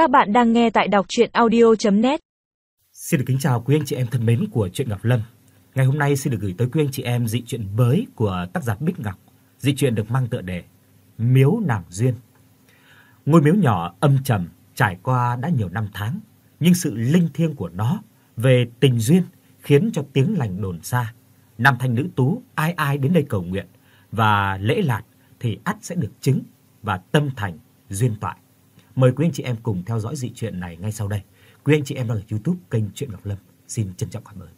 Các bạn đang nghe tại đọc audio net Xin được kính chào quý anh chị em thân mến của truyện Ngọc Lâm. Ngày hôm nay xin được gửi tới quý anh chị em dị truyện mới của tác giả Bích Ngọc. Dị truyện được mang tựa đề Miếu nàng duyên. Ngôi miếu nhỏ âm trầm trải qua đã nhiều năm tháng, nhưng sự linh thiêng của nó về tình duyên khiến cho tiếng lành đồn xa. Nam thanh nữ tú ai ai đến đây cầu nguyện và lễ lạt thì ắt sẽ được chứng và tâm thành duyên toại. Mời quý anh chị em cùng theo dõi dị truyện này ngay sau đây. Quý anh chị em đang ở YouTube, kênh Truyện Ngọc Lâm. Xin trân trọng cảm ơn.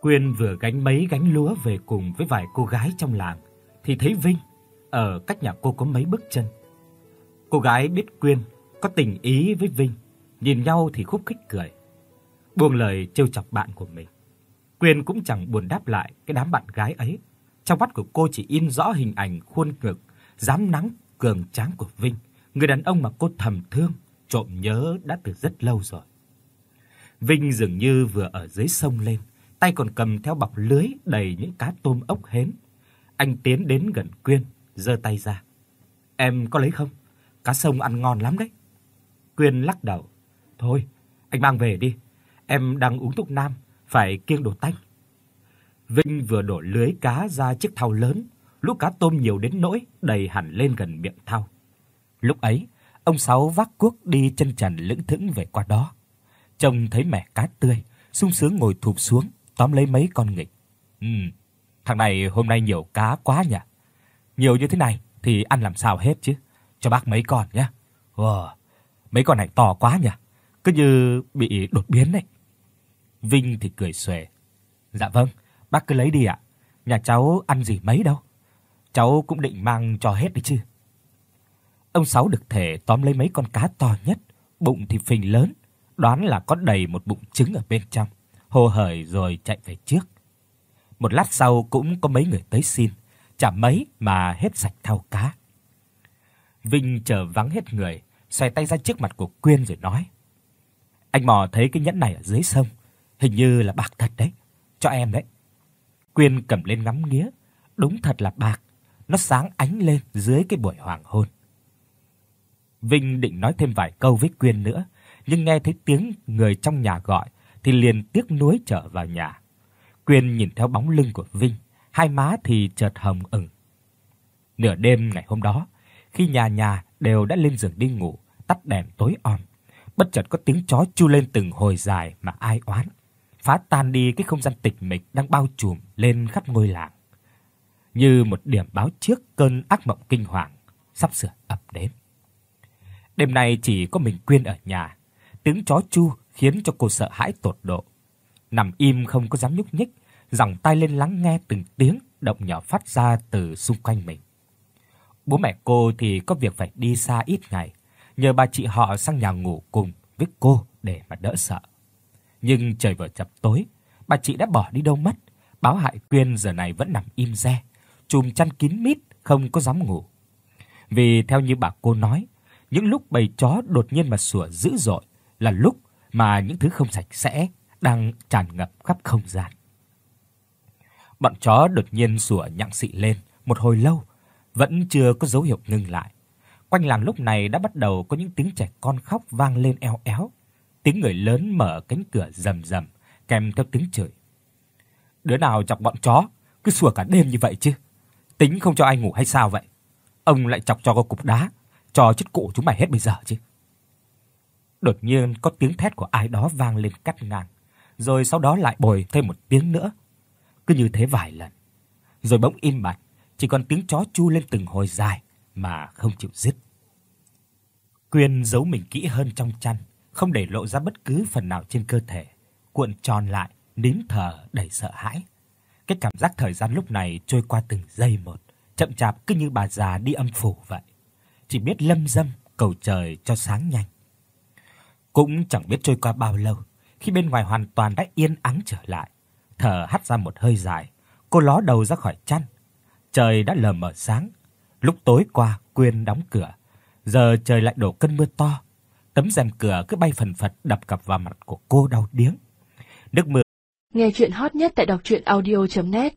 Quyên vừa gánh mấy gánh lúa về cùng với vài cô gái trong làng, thì thấy Vinh ở cách nhà cô có mấy bước chân. Cô gái biết Quyên có tình ý với Vinh, nhìn nhau thì khúc khích cười. Buông lời trêu chọc bạn của mình. Quyên cũng chẳng buồn đáp lại cái đám bạn gái ấy. Trong mắt của cô chỉ in rõ hình ảnh khuôn ngực, dám nắng cường tráng của Vinh, người đàn ông mà cô thầm thương, trộm nhớ đã từ rất lâu rồi. Vinh dường như vừa ở dưới sông lên, tay còn cầm theo bọc lưới đầy những cá tôm ốc hến. Anh tiến đến gần Quyên, giơ tay ra. "Em có lấy không? Cá sông ăn ngon lắm đấy." Quyên lắc đầu. "Thôi, anh mang về đi. Em đang uống thuốc nam, phải kiêng đồ tanh." Vinh vừa đổ lưới cá ra chiếc thau lớn, lũ cá tôm nhiều đến nỗi đầy hẳn lên gần miệng thau. Lúc ấy, ông Sáu vác cuốc đi chân trần lững thững về qua đó. Trông thấy mẻ cá tươi, sung sướng ngồi thụp xuống, tóm lấy mấy con nghịch. Ừ, thằng này hôm nay nhiều cá quá nhỉ. Nhiều như thế này thì ăn làm sao hết chứ. Cho bác mấy con nhé. Wow, mấy con này to quá nhỉ. Cứ như bị đột biến đấy. Vinh thì cười xuề. Dạ vâng, bác cứ lấy đi ạ. Nhà cháu ăn gì mấy đâu. Cháu cũng định mang cho hết đi chứ. Ông Sáu được thể tóm lấy mấy con cá to nhất, bụng thì phình lớn, đoán là có đầy một bụng trứng ở bên trong, hô hởi rồi chạy về trước. Một lát sau cũng có mấy người tới xin, chả mấy mà hết sạch thau cá. Vinh chờ vắng hết người, xoay tay ra trước mặt của Quyên rồi nói: "Anh mò thấy cái nhẫn này ở dưới sông, hình như là bạc thật đấy, cho em đấy." Quyên cầm lên ngắm nghía, đúng thật là bạc, nó sáng ánh lên dưới cái buổi hoàng hôn. Vinh định nói thêm vài câu với Quyên nữa, nhưng nghe thấy tiếng người trong nhà gọi thì liền tiếc nuối trở vào nhà. Quyên nhìn theo bóng lưng của Vinh, hai má thì chợt hồng ửng. Nửa đêm ngày hôm đó, khi nhà nhà đều đã lên giường đi ngủ, tắt đèn tối om, bất chợt có tiếng chó chu lên từng hồi dài mà ai oán, phá tan đi cái không gian tịch mịch đang bao trùm lên khắp ngôi làng. Như một điểm báo trước cơn ác mộng kinh hoàng sắp sửa ập đến. Đêm nay chỉ có mình Quyên ở nhà, tiếng chó chu khiến cho cô sợ hãi tột độ. Nằm im không có dám nhúc nhích, giằng tai lên lắng nghe từng tiếng động nhỏ phát ra từ xung quanh mình. Bố mẹ cô thì có việc phải đi xa ít ngày, nhờ bà chị họ sang nhà ngủ cùng với cô để mà đỡ sợ. Nhưng trời vừa chập tối, bà chị đã bỏ đi đâu mất, báo hại Quyên giờ này vẫn nằm im re, chùm chăn kín mít không có dám ngủ. Vì theo như bà cô nói, những lúc bầy chó đột nhiên mà sủa dữ dội là lúc mà những thứ không sạch sẽ đang tràn ngập khắp không gian. Bọn chó đột nhiên sủa nhặng xị lên một hồi lâu, vẫn chưa có dấu hiệu ngừng lại. Quanh làng lúc này đã bắt đầu có những tiếng trẻ con khóc vang lên eo éo, tiếng người lớn mở cánh cửa rầm rầm kèm theo tiếng chửi. Đứa nào chọc bọn chó cứ sủa cả đêm như vậy chứ? Tính không cho ai ngủ hay sao vậy? Ông lại chọc cho có cục đá, cho chết cụ chúng mày hết bây giờ chứ. Đột nhiên có tiếng thét của ai đó vang lên cắt ngang, rồi sau đó lại bồi thêm một tiếng nữa. Cứ như thế vài lần. Rồi bỗng im bặt, chỉ còn tiếng chó chu lên từng hồi dài mà không chịu dứt. Quyên giấu mình kỹ hơn trong chăn, không để lộ ra bất cứ phần nào trên cơ thể, cuộn tròn lại, nín thở đầy sợ hãi. Cái cảm giác thời gian lúc này trôi qua từng giây một, chậm chạp cứ như bà già đi âm phủ vậy. Chỉ biết lâm dâm cầu trời cho sáng nhanh. Cũng chẳng biết trôi qua bao lâu, khi bên ngoài hoàn toàn đã yên ắng trở lại, thở hắt ra một hơi dài, cô ló đầu ra khỏi chăn. Trời đã lờ mờ sáng, lúc tối qua quên đóng cửa, giờ trời lại đổ cơn mưa to. tấm rèm cửa cứ bay phần phật đập cặp vào mặt của cô đau điếng. Nước mưa Nghe truyện hot nhất tại doctruyenaudio.net